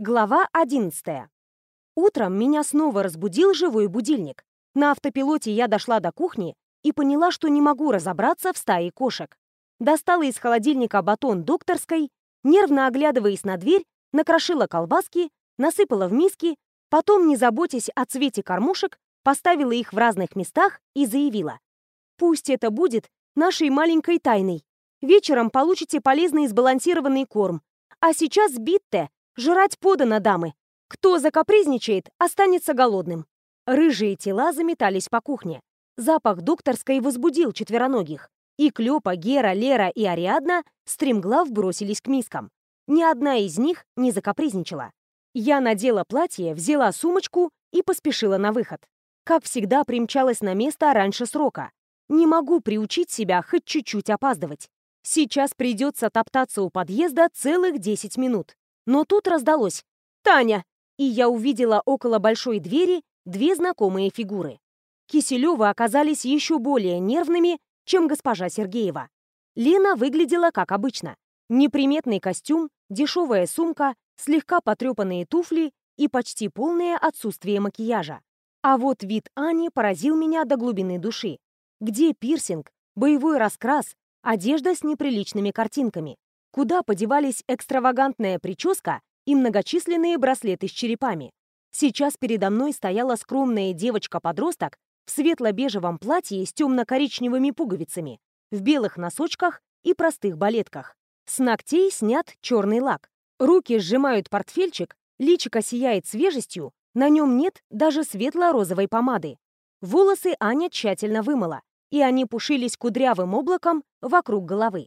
Глава 11. Утром меня снова разбудил живой будильник. На автопилоте я дошла до кухни и поняла, что не могу разобраться в стае кошек. Достала из холодильника батон докторской, нервно оглядываясь на дверь, накрошила колбаски, насыпала в миски, потом, не заботясь о цвете кормушек, поставила их в разных местах и заявила. «Пусть это будет нашей маленькой тайной. Вечером получите полезный сбалансированный корм. А сейчас Битте Жрать подано, дамы. Кто закапризничает, останется голодным. Рыжие тела заметались по кухне. Запах докторской возбудил четвероногих. И Клёпа, Гера, Лера и Ариадна стремглав бросились к мискам. Ни одна из них не закапризничала. Я надела платье, взяла сумочку и поспешила на выход. Как всегда, примчалась на место раньше срока. Не могу приучить себя хоть чуть-чуть опаздывать. Сейчас придется топтаться у подъезда целых 10 минут. Но тут раздалось «Таня!» и я увидела около большой двери две знакомые фигуры. Киселёвы оказались еще более нервными, чем госпожа Сергеева. Лена выглядела как обычно. Неприметный костюм, дешевая сумка, слегка потрепанные туфли и почти полное отсутствие макияжа. А вот вид Ани поразил меня до глубины души. Где пирсинг, боевой раскрас, одежда с неприличными картинками? Куда подевались экстравагантная прическа и многочисленные браслеты с черепами? Сейчас передо мной стояла скромная девочка-подросток в светло-бежевом платье с темно-коричневыми пуговицами, в белых носочках и простых балетках. С ногтей снят черный лак. Руки сжимают портфельчик, личико сияет свежестью, на нем нет даже светло-розовой помады. Волосы Аня тщательно вымыла, и они пушились кудрявым облаком вокруг головы.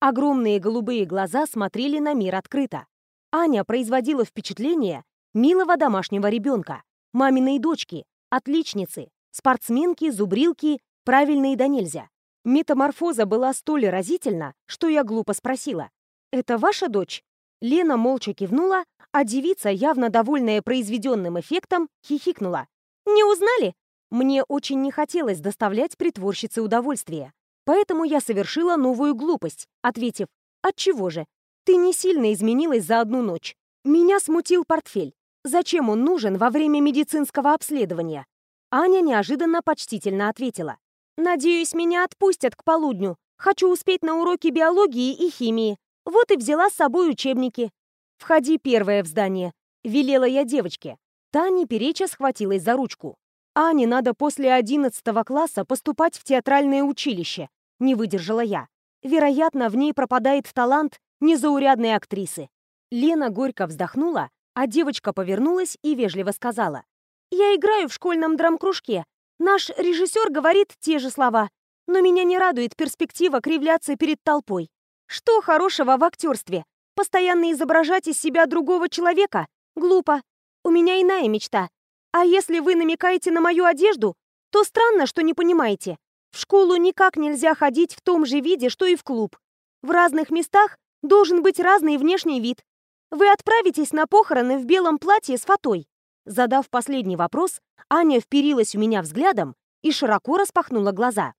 Огромные голубые глаза смотрели на мир открыто. Аня производила впечатление милого домашнего ребенка, маминой дочки, отличницы, спортсменки, зубрилки, правильные да нельзя. Метаморфоза была столь разительна, что я глупо спросила. «Это ваша дочь?» Лена молча кивнула, а девица, явно довольная произведенным эффектом, хихикнула. «Не узнали?» Мне очень не хотелось доставлять притворщице удовольствие. Поэтому я совершила новую глупость, ответив, «Отчего же? Ты не сильно изменилась за одну ночь. Меня смутил портфель. Зачем он нужен во время медицинского обследования?» Аня неожиданно почтительно ответила. «Надеюсь, меня отпустят к полудню. Хочу успеть на уроки биологии и химии. Вот и взяла с собой учебники. Входи первая в здание», — велела я девочке. Та, не переча, схватилась за ручку. Ане надо после 11 класса поступать в театральное училище. Не выдержала я. Вероятно, в ней пропадает талант незаурядной актрисы. Лена горько вздохнула, а девочка повернулась и вежливо сказала. «Я играю в школьном драм-кружке. Наш режиссер говорит те же слова, но меня не радует перспектива кривляться перед толпой. Что хорошего в актерстве? Постоянно изображать из себя другого человека? Глупо. У меня иная мечта а если вы намекаете на мою одежду, то странно, что не понимаете. В школу никак нельзя ходить в том же виде, что и в клуб. В разных местах должен быть разный внешний вид. Вы отправитесь на похороны в белом платье с фатой. Задав последний вопрос, Аня вперилась у меня взглядом и широко распахнула глаза.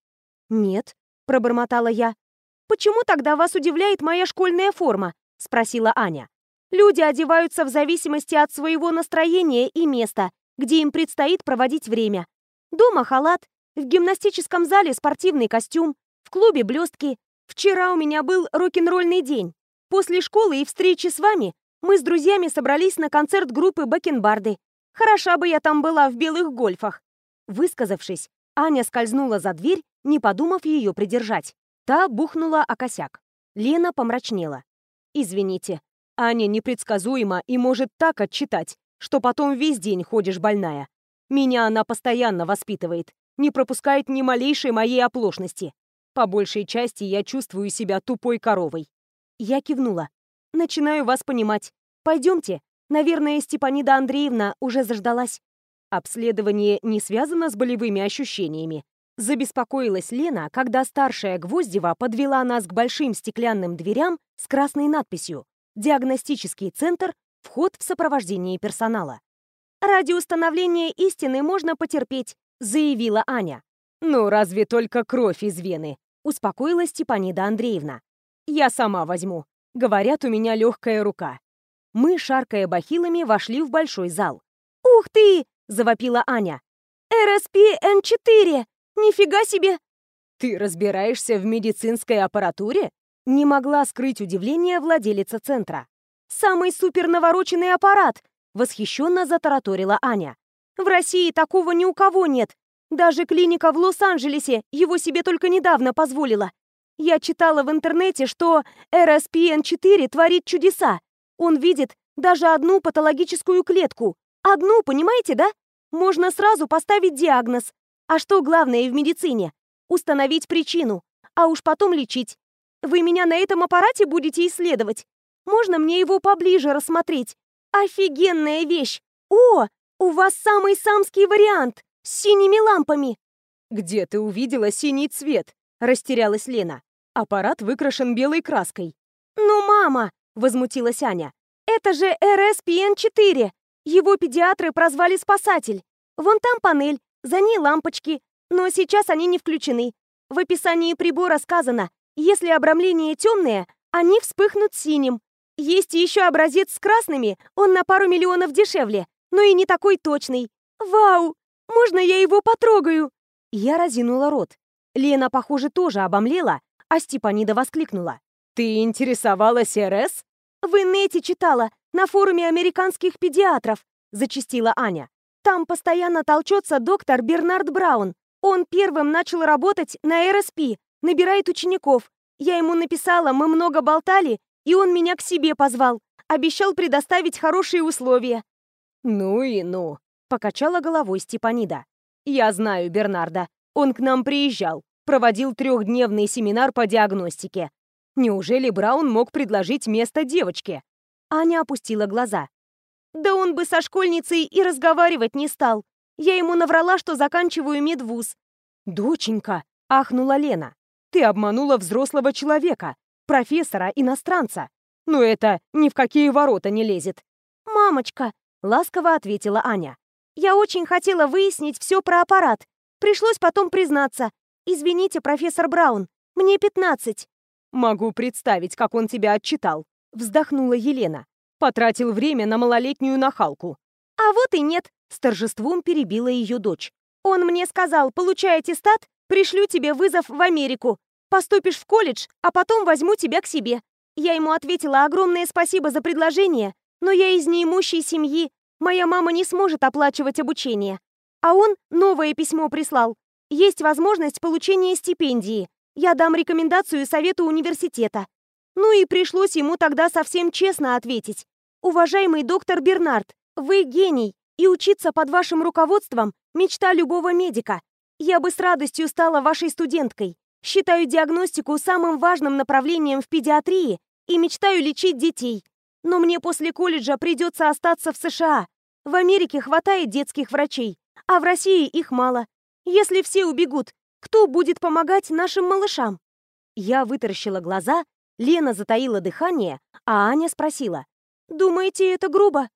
«Нет», — пробормотала я. «Почему тогда вас удивляет моя школьная форма?» — спросила Аня. «Люди одеваются в зависимости от своего настроения и места, где им предстоит проводить время. Дома халат, в гимнастическом зале спортивный костюм, в клубе блестки. Вчера у меня был рок-н-ролльный день. После школы и встречи с вами мы с друзьями собрались на концерт группы Бакенбарды. Хороша бы я там была в белых гольфах. Высказавшись, Аня скользнула за дверь, не подумав ее придержать. Та бухнула о косяк. Лена помрачнела. «Извините, Аня непредсказуема и может так отчитать, что потом весь день ходишь больная. Меня она постоянно воспитывает, не пропускает ни малейшей моей оплошности. По большей части я чувствую себя тупой коровой. Я кивнула. Начинаю вас понимать. Пойдемте. Наверное, Степанида Андреевна уже заждалась. Обследование не связано с болевыми ощущениями. Забеспокоилась Лена, когда старшая Гвоздева подвела нас к большим стеклянным дверям с красной надписью «Диагностический центр Вход в сопровождении персонала. «Ради установления истины можно потерпеть», — заявила Аня. «Ну, разве только кровь из вены?» — успокоила Степанида Андреевна. «Я сама возьму. Говорят, у меня легкая рука». Мы, шаркая бахилами, вошли в большой зал. «Ух ты!» — завопила Аня. «РСП-Н4! Нифига себе!» «Ты разбираешься в медицинской аппаратуре?» Не могла скрыть удивление владелица центра. «Самый супер навороченный аппарат!» — восхищенно затараторила Аня. «В России такого ни у кого нет. Даже клиника в Лос-Анджелесе его себе только недавно позволила. Я читала в интернете, что RSPN4 творит чудеса. Он видит даже одну патологическую клетку. Одну, понимаете, да? Можно сразу поставить диагноз. А что главное в медицине? Установить причину, а уж потом лечить. Вы меня на этом аппарате будете исследовать? Можно мне его поближе рассмотреть? Офигенная вещь! О, у вас самый самский вариант с синими лампами. Где ты увидела синий цвет? Растерялась Лена. Аппарат выкрашен белой краской. Ну, мама, возмутилась Аня. Это же РСПН-4. Его педиатры прозвали «Спасатель». Вон там панель, за ней лампочки, но сейчас они не включены. В описании прибора сказано, если обрамление темное, они вспыхнут синим. Есть еще образец с красными, он на пару миллионов дешевле, но и не такой точный. Вау! Можно я его потрогаю?» Я разинула рот. Лена, похоже, тоже обомлела, а Степанида воскликнула. «Ты интересовалась РС?» «В инете читала, на форуме американских педиатров», — зачастила Аня. «Там постоянно толчется доктор Бернард Браун. Он первым начал работать на РСП, набирает учеников. Я ему написала, мы много болтали, и он меня к себе позвал. Обещал предоставить хорошие условия. «Ну и ну», — покачала головой Степанида. «Я знаю Бернарда. Он к нам приезжал, проводил трехдневный семинар по диагностике. Неужели Браун мог предложить место девочке?» Аня опустила глаза. «Да он бы со школьницей и разговаривать не стал. Я ему наврала, что заканчиваю медвуз. «Доченька!» — ахнула Лена. «Ты обманула взрослого человека, профессора-иностранца. Но это ни в какие ворота не лезет». «Мамочка!» — ласково ответила Аня. «Я очень хотела выяснить все про аппарат. Пришлось потом признаться. Извините, профессор Браун, мне пятнадцать». «Могу представить, как он тебя отчитал», — вздохнула Елена. «Потратил время на малолетнюю нахалку». «А вот и нет», с торжеством перебила ее дочь. «Он мне сказал, получай аттестат, пришлю тебе вызов в Америку. Поступишь в колледж, а потом возьму тебя к себе». Я ему ответила огромное спасибо за предложение, но я из неимущей семьи, моя мама не сможет оплачивать обучение. А он новое письмо прислал. Есть возможность получения стипендии. Я дам рекомендацию совету университета. Ну и пришлось ему тогда совсем честно ответить. Уважаемый доктор Бернард, вы гений. И учиться под вашим руководством – мечта любого медика. Я бы с радостью стала вашей студенткой. Считаю диагностику самым важным направлением в педиатрии и мечтаю лечить детей. Но мне после колледжа придется остаться в США. В Америке хватает детских врачей, а в России их мало. Если все убегут, кто будет помогать нашим малышам? Я вытаращила глаза, Лена затаила дыхание, а Аня спросила. «Думаете, это грубо?»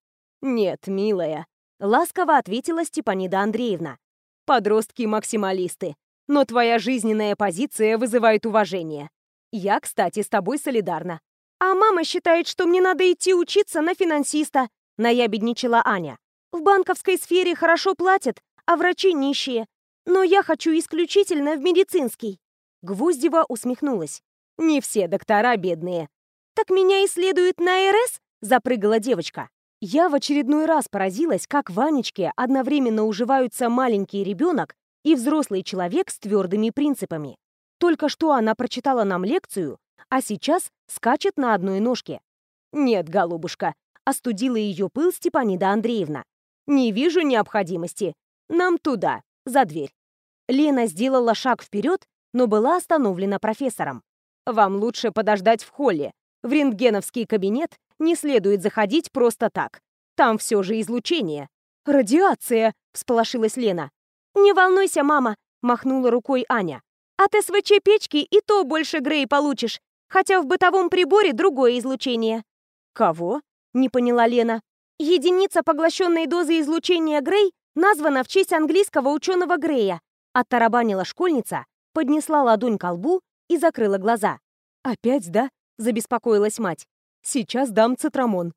«Нет, милая, Ласково ответила Степанида Андреевна. Подростки-максималисты. Но твоя жизненная позиция вызывает уважение. Я, кстати, с тобой солидарна. А мама считает, что мне надо идти учиться на финансиста, наябедничала Аня. В банковской сфере хорошо платят, а врачи нищие. Но я хочу исключительно в медицинский. Гвоздева усмехнулась. Не все доктора бедные. Так меня исследуют на РС? Запрыгала девочка. Я в очередной раз поразилась, как в Анечке одновременно уживаются маленький ребенок и взрослый человек с твердыми принципами. Только что она прочитала нам лекцию, а сейчас скачет на одной ножке. «Нет, голубушка», — остудила ее пыл Степанида Андреевна. «Не вижу необходимости. Нам туда, за дверь». Лена сделала шаг вперед, но была остановлена профессором. «Вам лучше подождать в холле. В рентгеновский кабинет не следует заходить просто так. Там все же излучение. «Радиация!» — всполошилась Лена. «Не волнуйся, мама!» — махнула рукой Аня. «От СВЧ печки и то больше Грей получишь, хотя в бытовом приборе другое излучение». «Кого?» — не поняла Лена. «Единица поглощенной дозы излучения Грей названа в честь английского ученого Грея», — оттарабанила школьница, поднесла ладонь к лбу и закрыла глаза. «Опять, да?» — забеспокоилась мать. Сейчас дам цитрамон.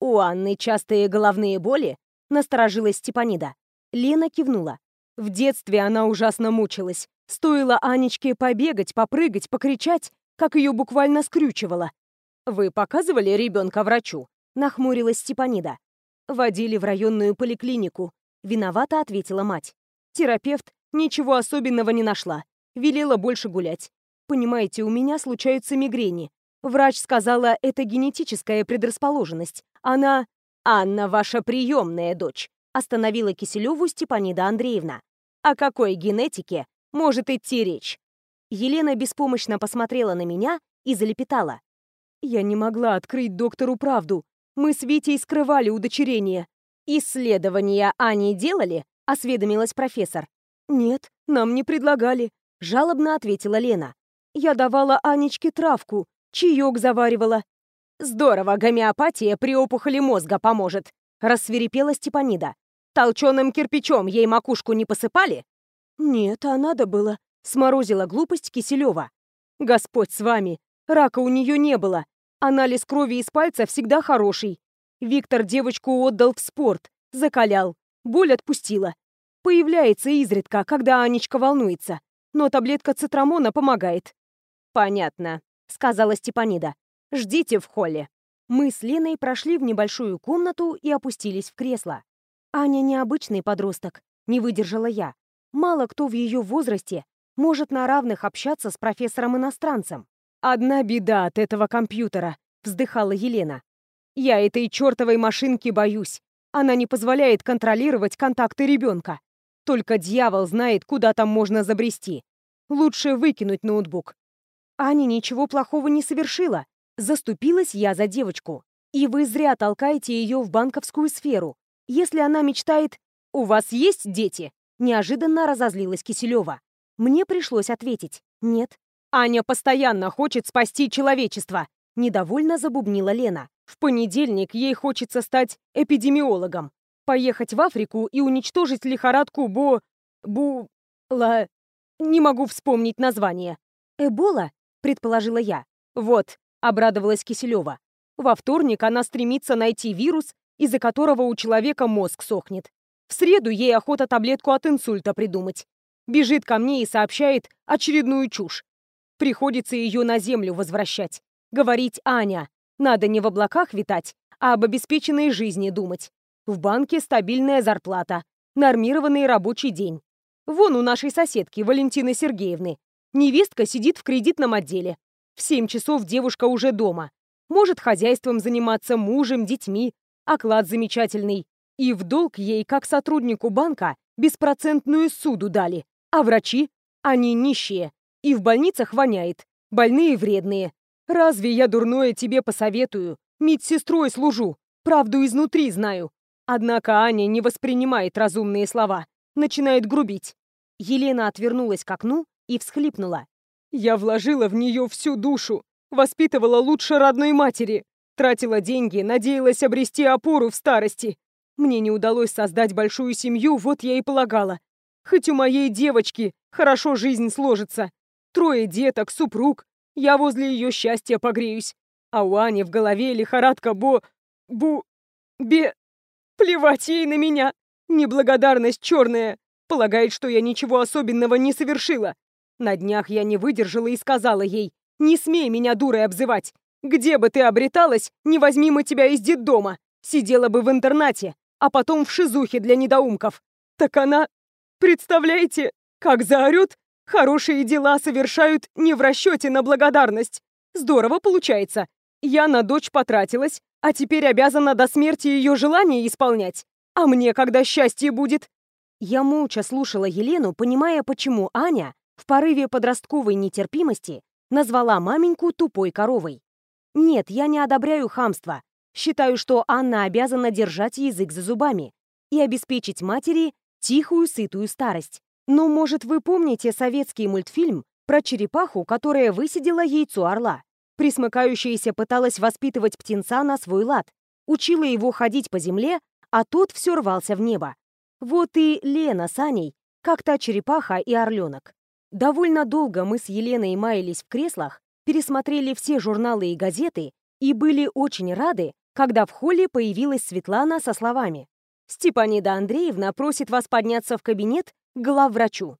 «У Анны частые головные боли?» — насторожилась Степанида. Лена кивнула. В детстве она ужасно мучилась. Стоило Анечке побегать, попрыгать, покричать, как ее буквально скрючивало. «Вы показывали ребенка врачу?» — нахмурилась Степанида. «Водили в районную поликлинику», — виновата ответила мать. Терапевт ничего особенного не нашла. Велела больше гулять. Понимаете, у меня случаются мигрени. Врач сказала, это генетическая предрасположенность. Она... Анна, ваша приемная дочь, остановила Киселеву Степанида Андреевна. О какой генетике может идти речь? Елена беспомощно посмотрела на меня и залепетала. Я не могла открыть доктору правду. Мы с Витей скрывали удочерение. Исследования они делали? Осведомилась профессор. Нет, нам не предлагали. Жалобно ответила Лена. Я давала Анечке травку, чаек заваривала. Здорово, гомеопатия при опухоли мозга поможет. Рассверепела Степанида. Толченым кирпичом ей макушку не посыпали? Нет, а надо было. Сморозила глупость Киселева. Господь с вами. Рака у нее не было. Анализ крови из пальца всегда хороший. Виктор девочку отдал в спорт, закалял. Боль отпустила. Появляется изредка, когда Анечка волнуется. Но таблетка цитрамона помогает. «Понятно», — сказала Степанида. «Ждите в холле». Мы с Леной прошли в небольшую комнату и опустились в кресло. Аня необычный подросток, не выдержала я. Мало кто в ее возрасте может на равных общаться с профессором-иностранцем. «Одна беда от этого компьютера», — вздыхала Елена. «Я этой чертовой машинки боюсь. Она не позволяет контролировать контакты ребенка. Только дьявол знает, куда там можно забрести. Лучше выкинуть ноутбук». Аня ничего плохого не совершила. Заступилась я за девочку. И вы зря толкаете ее в банковскую сферу. Если она мечтает «У вас есть дети?» Неожиданно разозлилась Киселева. Мне пришлось ответить «Нет». «Аня постоянно хочет спасти человечество», — недовольно забубнила Лена. «В понедельник ей хочется стать эпидемиологом, поехать в Африку и уничтожить лихорадку Бо... Бу... Ла... Не могу вспомнить название». «Эбола?» — предположила я. «Вот», — обрадовалась Киселева. «Во вторник она стремится найти вирус, из-за которого у человека мозг сохнет. В среду ей охота таблетку от инсульта придумать. Бежит ко мне и сообщает очередную чушь. Приходится ее на землю возвращать. Говорить «Аня». Надо не в облаках витать, а об обеспеченной жизни думать. В банке стабильная зарплата, нормированный рабочий день. Вон у нашей соседки, Валентины Сергеевны. Невестка сидит в кредитном отделе. В семь часов девушка уже дома. Может хозяйством заниматься, мужем, детьми. Оклад замечательный. И в долг ей, как сотруднику банка, беспроцентную суду дали. А врачи? Они нищие. И в больницах воняет. Больные вредные. Разве я дурное тебе посоветую? Медсестрой служу. Правду изнутри знаю. Однако Аня не воспринимает разумные слова. Начинает грубить. Елена отвернулась к окну и всхлипнула. «Я вложила в нее всю душу. Воспитывала лучше родной матери. Тратила деньги, надеялась обрести опору в старости. Мне не удалось создать большую семью, вот я и полагала. Хоть у моей девочки хорошо жизнь сложится. Трое деток, супруг. Я возле ее счастья погреюсь. А у Ани в голове лихорадка бо... бу... бе... Плевать ей на меня. Неблагодарность черная. Полагает, что я ничего особенного не совершила. На днях я не выдержала и сказала ей, «Не смей меня дурой обзывать. Где бы ты обреталась, не возьми мы тебя из детдома. Сидела бы в интернате, а потом в шизухе для недоумков. Так она... Представляете, как заорет? Хорошие дела совершают не в расчете на благодарность. Здорово получается. Я на дочь потратилась, а теперь обязана до смерти ее желания исполнять. А мне когда счастье будет? Я молча слушала Елену, понимая, почему Аня в порыве подростковой нетерпимости назвала маменьку тупой коровой. Нет, я не одобряю хамство, Считаю, что Анна обязана держать язык за зубами и обеспечить матери тихую, сытую старость. Но, может, вы помните советский мультфильм про черепаху, которая высидела яйцо орла? Присмыкающаяся пыталась воспитывать птенца на свой лад, учила его ходить по земле, а тот все рвался в небо. Вот и Лена с Аней, как та черепаха и орленок. Довольно долго мы с Еленой маялись в креслах, пересмотрели все журналы и газеты и были очень рады, когда в холле появилась Светлана со словами «Степанида Андреевна просит вас подняться в кабинет к главврачу».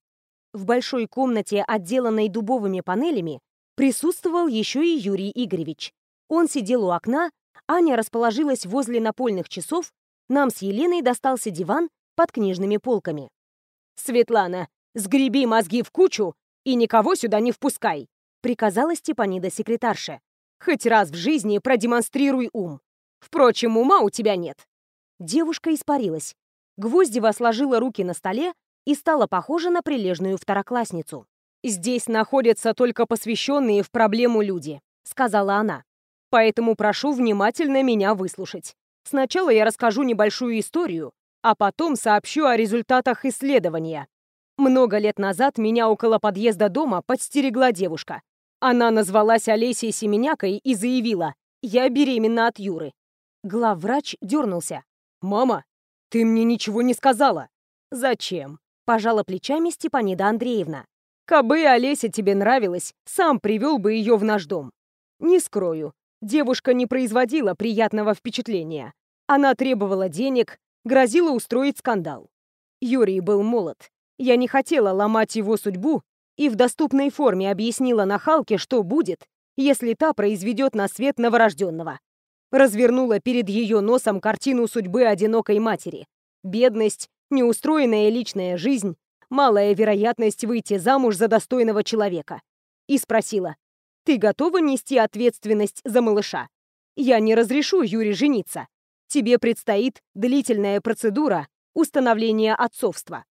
В большой комнате, отделанной дубовыми панелями, присутствовал еще и Юрий Игоревич. Он сидел у окна, Аня расположилась возле напольных часов, нам с Еленой достался диван под книжными полками. «Светлана, сгреби мозги в кучу и никого сюда не впускай», приказала Степанида секретарше. «Хоть раз в жизни продемонстрируй ум. Впрочем, ума у тебя нет». Девушка испарилась. Гвоздева сложила руки на столе и стала похожа на прилежную второклассницу. «Здесь находятся только посвященные в проблему люди», — сказала она. «Поэтому прошу внимательно меня выслушать. Сначала я расскажу небольшую историю, а потом сообщу о результатах исследования. Много лет назад меня около подъезда дома подстерегла девушка. Она назвалась Олесей Семенякой и заявила, «Я беременна от Юры». Главврач дернулся. «Мама, ты мне ничего не сказала». «Зачем?» – пожала плечами Степанида Андреевна. «Кабы Олеся тебе нравилась, сам привел бы ее в наш дом». «Не скрою, девушка не производила приятного впечатления. Она требовала денег, грозила устроить скандал. Юрий был молод. Я не хотела ломать его судьбу и в доступной форме объяснила нахалке, что будет, если та произведет на свет новорожденного развернула перед ее носом картину судьбы одинокой матери. Бедность, неустроенная личная жизнь, малая вероятность выйти замуж за достойного человека. И спросила, «Ты готова нести ответственность за малыша? Я не разрешу Юре жениться. Тебе предстоит длительная процедура установления отцовства.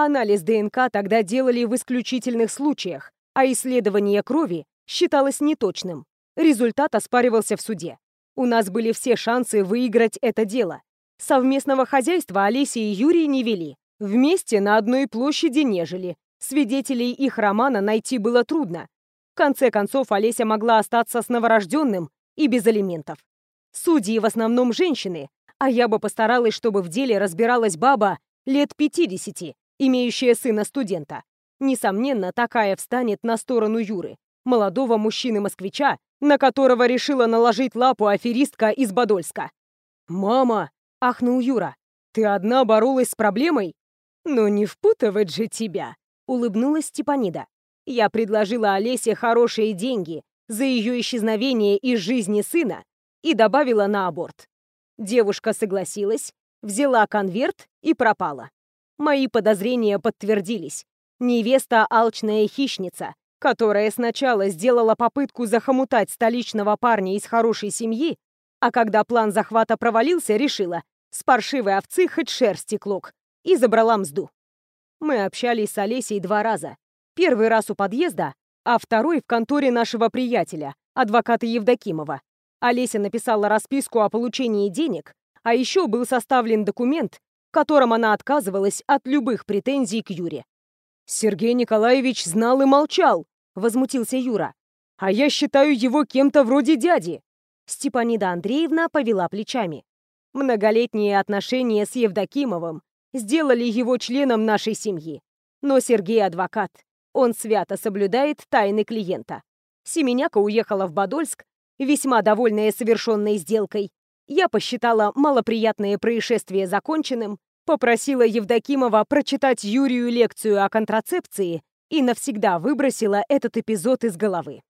Анализ ДНК тогда делали в исключительных случаях, а исследование крови считалось неточным. Результат оспаривался в суде. У нас были все шансы выиграть это дело. Совместного хозяйства Олеся и Юрий не вели. Вместе на одной площади не жили. Свидетелей их романа найти было трудно. В конце концов, Олеся могла остаться с новорожденным и без алиментов. Судьи в основном женщины, а я бы постаралась, чтобы в деле разбиралась баба лет 50, имеющая сына студента. Несомненно, такая встанет на сторону Юры, молодого мужчины-москвича, на которого решила наложить лапу аферистка из Подольска. «Мама!» — ахнул Юра. «Ты одна боролась с проблемой?» «Ну не впутывать же тебя!» — улыбнулась Степанида. «Я предложила Олесе хорошие деньги за ее исчезновение из жизни сына и добавила на аборт. Девушка согласилась, взяла конверт и пропала. Мои подозрения подтвердились. Невеста — алчная хищница, которая сначала сделала попытку захомутать столичного парня из хорошей семьи, а когда план захвата провалился, решила, с паршивой овцы хоть шерсти клок, и забрала мзду. Мы общались с Олесей два раза. Первый раз у подъезда, а второй в конторе нашего приятеля, адвоката Евдокимова. Олеся написала расписку о получении денег, а еще был составлен документ, котором она отказывалась от любых претензий к Юре. «Сергей Николаевич знал и молчал», — возмутился Юра. «А я считаю его кем-то вроде дяди». Степанида Андреевна повела плечами. Многолетние отношения с Евдокимовым сделали его членом нашей семьи. Но Сергей адвокат. Он свято соблюдает тайны клиента. Семеняка уехала в Подольск, весьма довольная совершенной сделкой. Я посчитала малоприятное происшествие законченным, Попросила Евдокимова прочитать Юрию лекцию о контрацепции и навсегда выбросила этот эпизод из головы.